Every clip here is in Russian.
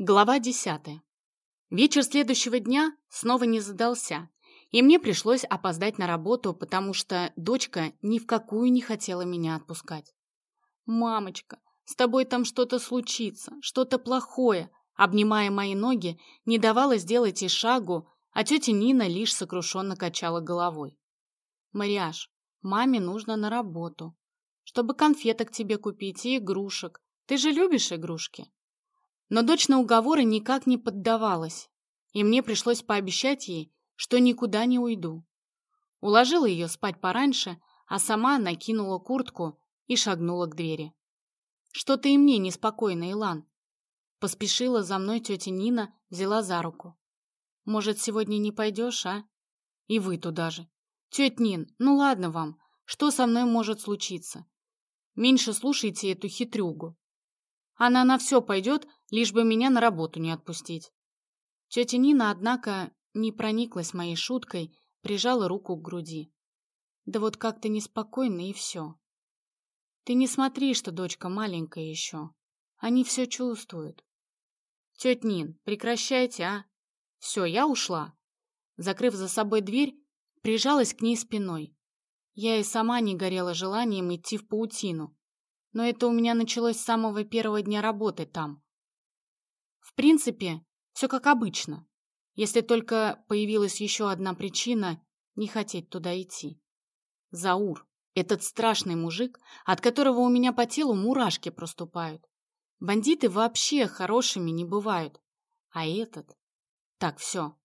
Глава десятая. Вечер следующего дня снова не задался, и мне пришлось опоздать на работу, потому что дочка ни в какую не хотела меня отпускать. «Мамочка, с тобой там что-то случится, что-то плохое», обнимая мои ноги, не давала сделать и шагу, а тетя Нина лишь сокрушенно качала головой. «Мариаш, маме нужно на работу, чтобы конфеток тебе купить и игрушек. Ты же любишь игрушки?» Но дочь на уговоры никак не поддавалась, и мне пришлось пообещать ей, что никуда не уйду. Уложила ее спать пораньше, а сама накинула куртку и шагнула к двери. «Что-то и мне неспокойно, Илан». Поспешила за мной тетя Нина, взяла за руку. «Может, сегодня не пойдешь, а? И вы туда же. Тетя Нин, ну ладно вам, что со мной может случиться? Меньше слушайте эту хитрюгу. Она на все пойдет, лишь бы меня на работу не отпустить. Тетя Нина, однако, не прониклась моей шуткой, прижала руку к груди. Да вот как-то неспокойно и все. Ты не смотри, что дочка маленькая еще. Они все чувствуют. Тетя Нин, прекращайте, а? Все, я ушла. Закрыв за собой дверь, прижалась к ней спиной. Я и сама не горела желанием идти в паутину но это у меня началось с самого первого дня работы там. В принципе, все как обычно, если только появилась еще одна причина не хотеть туда идти. Заур, этот страшный мужик, от которого у меня по телу мурашки проступают. Бандиты вообще хорошими не бывают. А этот... Так, все.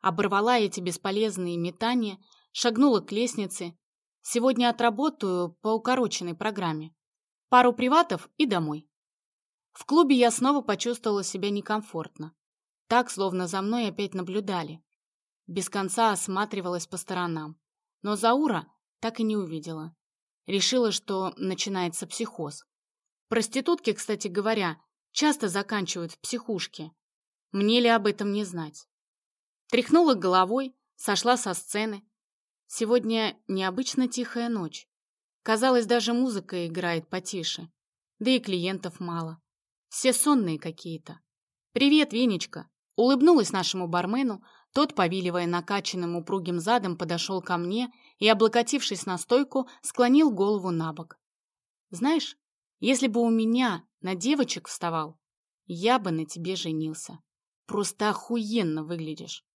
Оборвала эти бесполезные метания, шагнула к лестнице. Сегодня отработаю по укороченной программе пару приватов и домой. В клубе я снова почувствовала себя некомфортно. Так, словно за мной опять наблюдали. Без конца осматривалась по сторонам. Но Заура так и не увидела. Решила, что начинается психоз. Проститутки, кстати говоря, часто заканчивают в психушке. Мне ли об этом не знать? Тряхнула головой, сошла со сцены. Сегодня необычно тихая ночь. Казалось, даже музыка играет потише. Да и клиентов мало. Все сонные какие-то. «Привет, Венечка!» Улыбнулась нашему бармену, тот, повиливая накачанным упругим задом, подошел ко мне и, облокотившись на стойку, склонил голову на бок. «Знаешь, если бы у меня на девочек вставал, я бы на тебе женился. Просто охуенно выглядишь.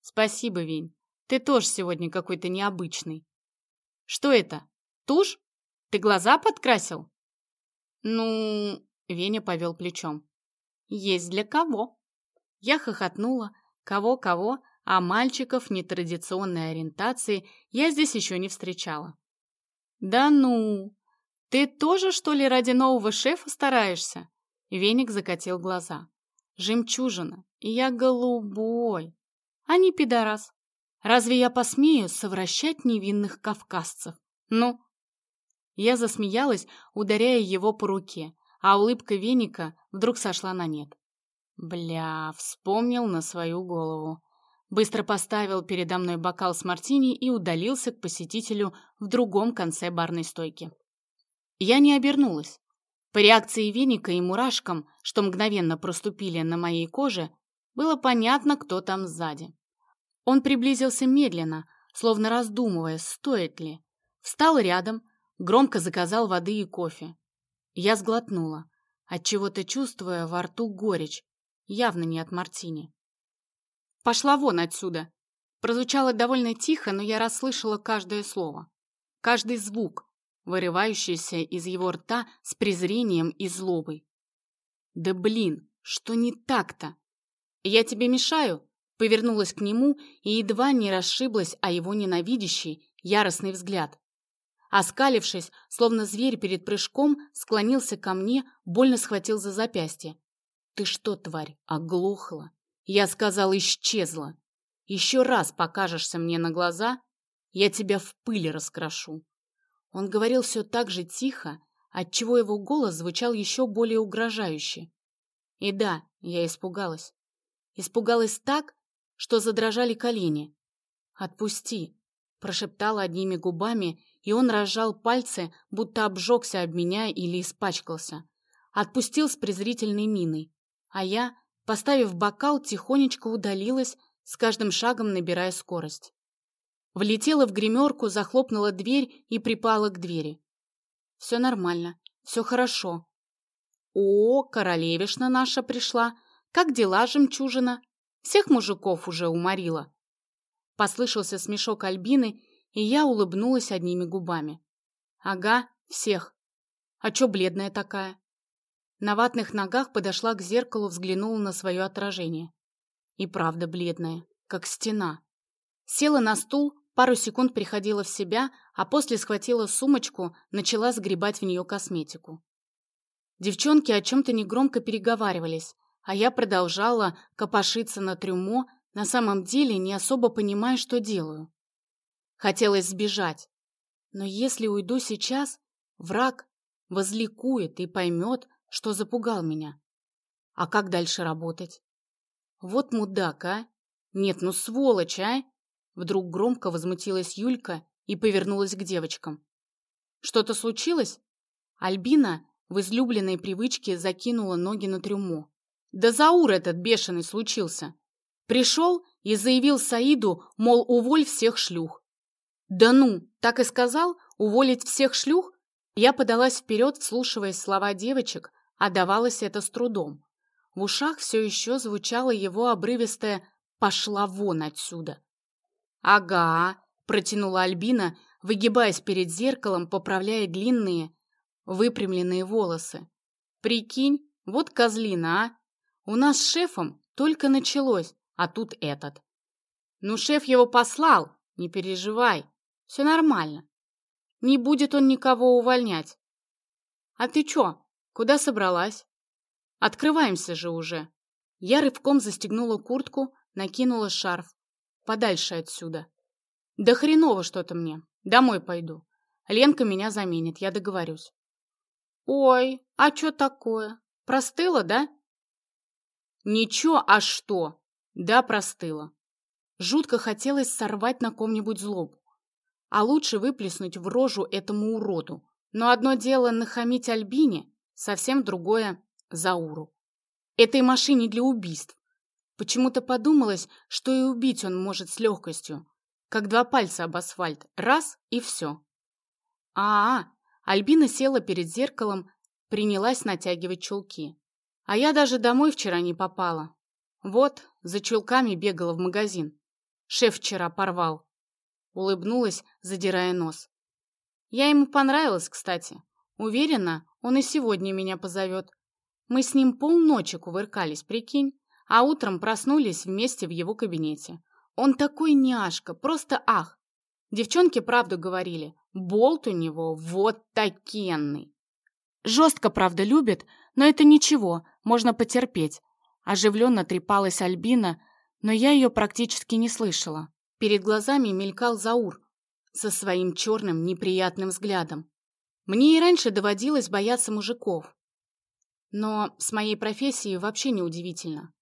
Спасибо, Вень. Ты тоже сегодня какой-то необычный. Что это? Тушь? Ты глаза подкрасил? Ну, Веня повел плечом. Есть для кого? Я хохотнула. Кого-кого, а мальчиков нетрадиционной ориентации я здесь еще не встречала. Да ну! Ты тоже, что ли, ради нового шефа стараешься? Веник закатил глаза. Жемчужина, я голубой, а не пидорас. Разве я посмею совращать невинных кавказцев? Ну, я засмеялась, ударяя его по руке, а улыбка веника вдруг сошла на нет. Бля, вспомнил на свою голову. Быстро поставил передо мной бокал с мартини и удалился к посетителю в другом конце барной стойки. Я не обернулась. По реакции веника и мурашкам, что мгновенно проступили на моей коже, было понятно, кто там сзади. Он приблизился медленно, словно раздумывая, стоит ли. Встал рядом, Громко заказал воды и кофе. Я сглотнула, отчего-то чувствуя во рту горечь, явно не от мартини. «Пошла вон отсюда!» Прозвучало довольно тихо, но я расслышала каждое слово. Каждый звук, вырывающийся из его рта с презрением и злобой. «Да блин, что не так-то? Я тебе мешаю?» Повернулась к нему и едва не расшиблась о его ненавидящий, яростный взгляд. Оскалившись, словно зверь перед прыжком, склонился ко мне, больно схватил за запястье. «Ты что, тварь, оглохла?» Я сказал, исчезла. «Еще раз покажешься мне на глаза, я тебя в пыль раскрошу». Он говорил все так же тихо, отчего его голос звучал еще более угрожающе. И да, я испугалась. Испугалась так, что задрожали колени. «Отпусти», — прошептала одними губами и он разжал пальцы, будто обжегся об меня или испачкался. Отпустил с презрительной миной, а я Поставив бокал, тихонечко удалилась, с каждым шагом набирая скорость. Влетела в гримерку, захлопнула дверь и припала к двери. Все нормально, все хорошо. О, королевишна наша пришла. Как дела, жемчужина? Всех мужиков уже уморила. Послышался смешок Альбины, и я улыбнулась одними губами. Ага, всех. А чё бледная такая? На ватных ногах подошла к зеркалу, взглянула на свое отражение. И правда бледная, как стена. Села на стул, пару секунд приходила в себя, а после схватила сумочку, начала сгребать в нее косметику. Девчонки о чем-то негромко переговаривались, а я продолжала копошиться на трюмо, на самом деле не особо понимая, что делаю. Хотелось сбежать. Но если уйду сейчас, враг возликует и поймет, что запугал меня. А как дальше работать? Вот мудак, а? Нет, ну сволочь, а? Вдруг громко возмутилась Юлька и повернулась к девочкам. Что-то случилось? Альбина в излюбленной привычке закинула ноги на трюмо. Да Заур этот бешеный случился. Пришел и заявил Саиду, мол, уволь всех шлюх. Да ну, так и сказал, уволить всех шлюх? Я подалась вперед, вслушиваясь слова девочек, а это с трудом. В ушах все еще звучало его обрывистое «пошла вон отсюда». «Ага», — протянула Альбина, выгибаясь перед зеркалом, поправляя длинные, выпрямленные волосы. «Прикинь, вот козлина, а! У нас с шефом только началось, а тут этот. Ну, шеф его послал, не переживай, все нормально. Не будет он никого увольнять. А ты чё, куда собралась? Открываемся же уже. Я рывком застегнула куртку, накинула шарф. Подальше отсюда. Да хреново что-то мне. Домой пойду. Ленка меня заменит, я договорюсь. Ой, а что такое? Простыла, да? Ничего, а что? Да, простыла. Жутко хотелось сорвать на ком-нибудь злобу. А лучше выплеснуть в рожу этому уроду. Но одно дело нахамить Альбине, совсем другое — Зауру. Этой машине для убийств. Почему-то подумалось, что и убить он может с легкостью. Как два пальца об асфальт. Раз — и все. А, -а, а Альбина села перед зеркалом, принялась натягивать чулки. А я даже домой вчера не попала. Вот, за чулками бегала в магазин. Шеф вчера порвал. Улыбнулась, задирая нос. Я ему понравилась, кстати. Уверена, он и сегодня меня позовет. Мы с ним полночи кувыркались, прикинь, а утром проснулись вместе в его кабинете. Он такой няшка, просто ах. Девчонки правду говорили, болт у него вот такенный. Жестко, правда, любит, но это ничего, можно потерпеть. Оживленно трепалась Альбина, но я ее практически не слышала. Перед глазами мелькал Заур со своим черным неприятным взглядом. Мне и раньше доводилось бояться мужиков. Но с моей профессией вообще не удивительно.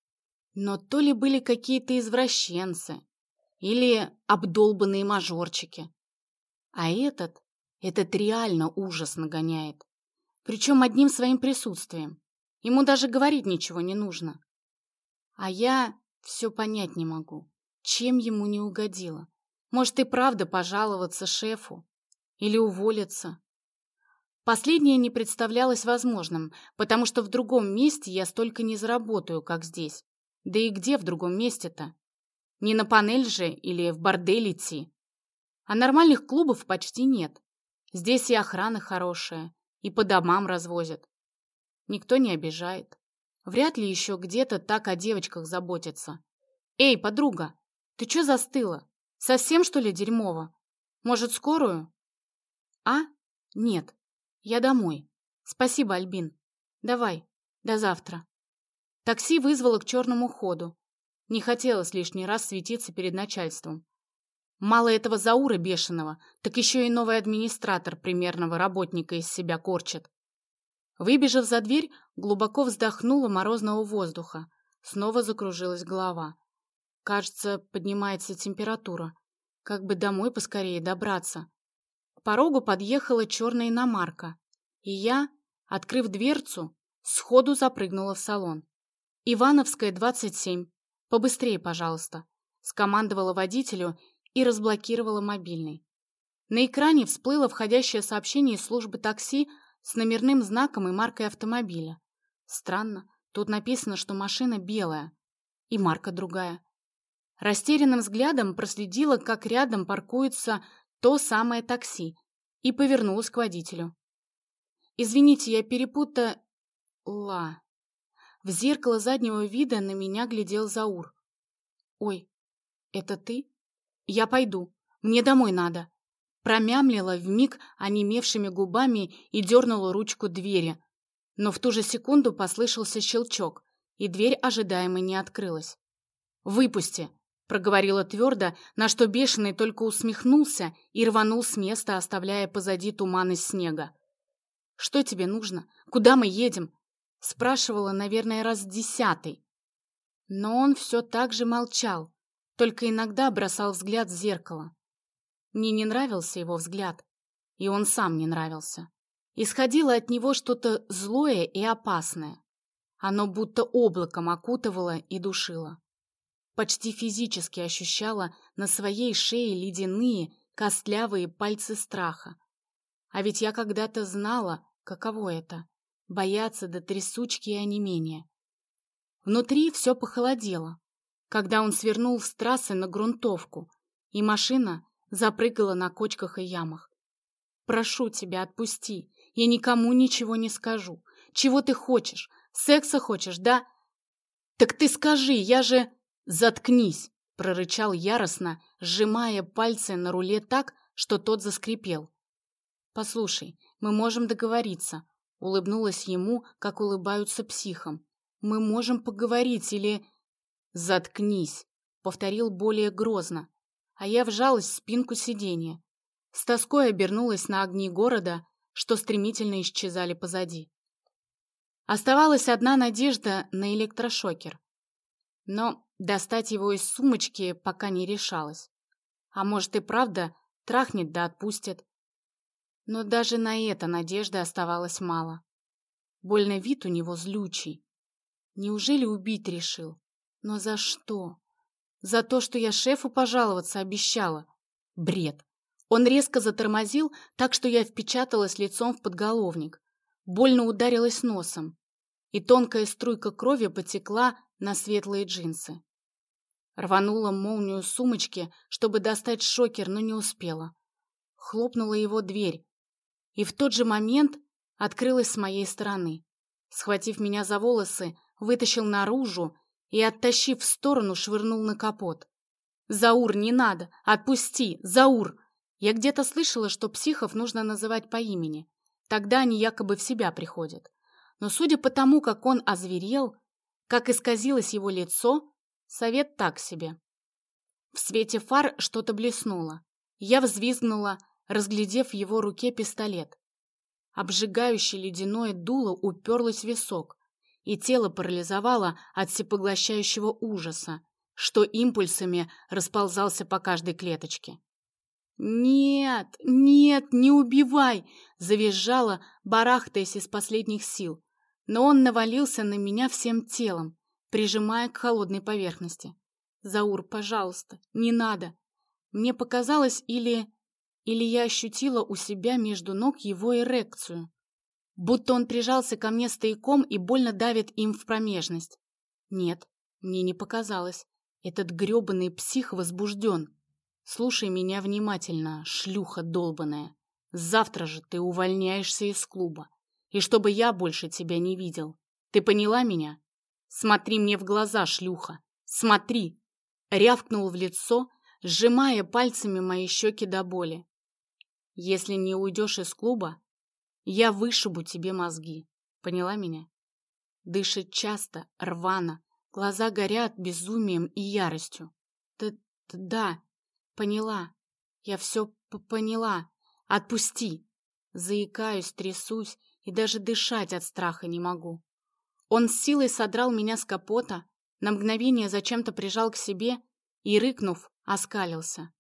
Но то ли были какие-то извращенцы, или обдолбанные мажорчики. А этот, этот реально ужас нагоняет. Причем одним своим присутствием. Ему даже говорить ничего не нужно. А я все понять не могу, чем ему не угодило. Может и правда пожаловаться шефу или уволиться. Последнее не представлялось возможным, потому что в другом месте я столько не заработаю, как здесь. Да и где в другом месте-то? Не на панель же или в бордель идти. А нормальных клубов почти нет. Здесь и охрана хорошая, и по домам развозят. Никто не обижает. Вряд ли еще где-то так о девочках заботятся. Эй, подруга, ты что застыла? Совсем, что ли, дерьмово? Может, скорую? А? Нет. Я домой. Спасибо, Альбин. Давай, до завтра. Такси вызвало к черному ходу. Не хотелось лишний раз светиться перед начальством. Мало этого Заура бешеного, так еще и новый администратор примерного работника из себя корчит. Выбежав за дверь, глубоко вздохнула морозного воздуха. Снова закружилась голова. Кажется, поднимается температура. Как бы домой поскорее добраться. К порогу подъехала черная иномарка, и я, открыв дверцу, сходу запрыгнула в салон. Ивановская, 27. Побыстрее, пожалуйста», — скомандовала водителю и разблокировала мобильный. На экране всплыло входящее сообщение из службы такси с номерным знаком и маркой автомобиля. Странно, тут написано, что машина белая и марка другая. Растерянным взглядом проследила, как рядом паркуется то самое такси, и повернулась к водителю. «Извините, я перепутала...» В зеркало заднего вида на меня глядел Заур. «Ой, это ты? Я пойду. Мне домой надо». Промямлила вмиг онемевшими губами и дернула ручку двери. Но в ту же секунду послышался щелчок, и дверь ожидаемо не открылась. «Выпусти!» — проговорила твердо, на что бешеный только усмехнулся и рванул с места, оставляя позади туман из снега. «Что тебе нужно? Куда мы едем?» — спрашивала, наверное, раз десятый. Но он все так же молчал, только иногда бросал взгляд в зеркало. Мне не нравился его взгляд, и он сам не нравился. Исходило от него что-то злое и опасное. Оно будто облаком окутывало и душило. Почти физически ощущала на своей шее ледяные, костлявые пальцы страха. А ведь я когда-то знала, каково это — бояться до трясучки и онемения. Внутри все похолодело, когда он свернул с трассы на грунтовку, и машина запрыгала на кочках и ямах. «Прошу тебя, отпусти. Я никому ничего не скажу. Чего ты хочешь? Секса хочешь, да?» «Так ты скажи, я же...» «Заткнись!» — прорычал яростно, сжимая пальцы на руле так, что тот заскрипел. «Послушай, мы можем договориться», — улыбнулась ему, как улыбаются психам. «Мы можем поговорить или...» «Заткнись!» — повторил более грозно, а я вжалась в спинку сиденья. С тоской обернулась на огни города, что стремительно исчезали позади. Оставалась одна надежда на электрошокер. Но достать его из сумочки пока не решалась. А может и правда трахнет да отпустит. Но даже на это надежды оставалось мало. Больно вид у него злючий. Неужели убить решил? Но за что? За то, что я шефу пожаловаться обещала. Бред. Он резко затормозил, так что я впечаталась лицом в подголовник. Больно ударилась носом, и тонкая струйка крови потекла на светлые джинсы. Рванула молнию сумочки, чтобы достать шокер, но не успела. Хлопнула его дверь, и в тот же момент открылась с моей стороны. Схватив меня за волосы, вытащил наружу и, оттащив в сторону, швырнул на капот. «Заур, не надо! Отпусти! Заур!» Я где-то слышала, что психов нужно называть по имени. Тогда они якобы в себя приходят. Но судя по тому, как он озверел, как исказилось его лицо, совет так себе. В свете фар что-то блеснуло. Я взвизгнула, разглядев в его руке пистолет. Обжигающее ледяное дуло уперлось в висок, и тело парализовало от всепоглощающего ужаса, что импульсами расползался по каждой клеточке. «Нет, нет, не убивай!» — завизжала, барахтаясь из последних сил. Но он навалился на меня всем телом, прижимая к холодной поверхности. «Заур, пожалуйста, не надо!» Мне показалось, или... Или я ощутила у себя между ног его эрекцию будто он прижался ко мне стояком и больно давит им в промежность. Нет, мне не показалось. Этот грёбаный псих возбужден. Слушай меня внимательно, шлюха долбаная. Завтра же ты увольняешься из клуба. И чтобы я больше тебя не видел. Ты поняла меня? Смотри мне в глаза, шлюха. Смотри. Рявкнул в лицо, сжимая пальцами мои щеки до боли. Если не уйдешь из клуба, я вышибу тебе мозги. Поняла меня? Дышит часто, рвано, глаза горят безумием и яростью. Да, да, поняла. Я все поняла. Отпусти. Заикаюсь, трясусь и даже дышать от страха не могу. Он с силой содрал меня с капота, на мгновение зачем-то прижал к себе и, рыкнув, оскалился.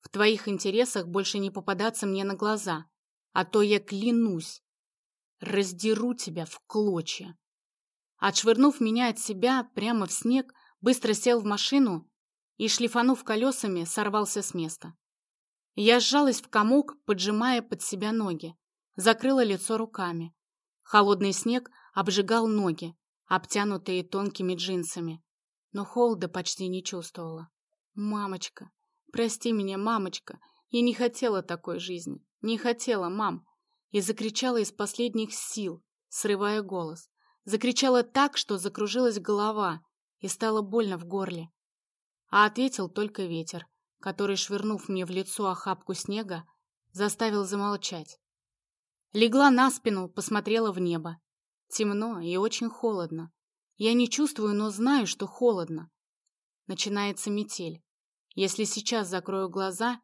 В твоих интересах больше не попадаться мне на глаза а то я клянусь, раздеру тебя в клочья. Отшвырнув меня от себя прямо в снег, быстро сел в машину и, шлифанув колесами, сорвался с места. Я сжалась в комок, поджимая под себя ноги, закрыла лицо руками. Холодный снег обжигал ноги, обтянутые тонкими джинсами, но холода почти не чувствовала. «Мамочка, прости меня, мамочка, я не хотела такой жизни, не хотела, мам!» И закричала из последних сил, срывая голос. Закричала так, что закружилась голова и стало больно в горле. А ответил только ветер, который, швырнув мне в лицо охапку снега, заставил замолчать. Легла на спину, посмотрела в небо. Темно и очень холодно. Я не чувствую, но знаю, что холодно. Начинается метель. Если сейчас закрою глаза,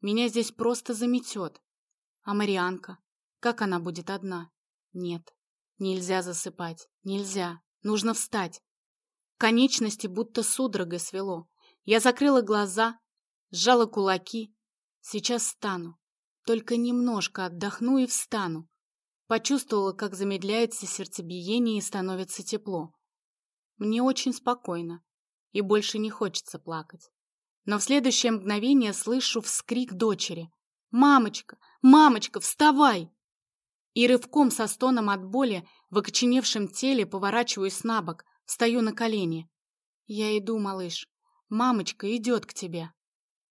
меня здесь просто заметет. А Марианка? Как она будет одна? Нет, нельзя засыпать. Нельзя. Нужно встать. Конечности будто судорогой свело. Я закрыла глаза, сжала кулаки. Сейчас встану. Только немножко отдохну и встану. Почувствовала, как замедляется сердцебиение и становится тепло. Мне очень спокойно, и больше не хочется плакать. Но в следующее мгновение слышу вскрик дочери. «Мамочка! Мамочка, вставай!» И рывком со стоном от боли в окоченевшем теле поворачиваюсь на бок, встаю на колени. «Я иду, малыш. Мамочка идет к тебе».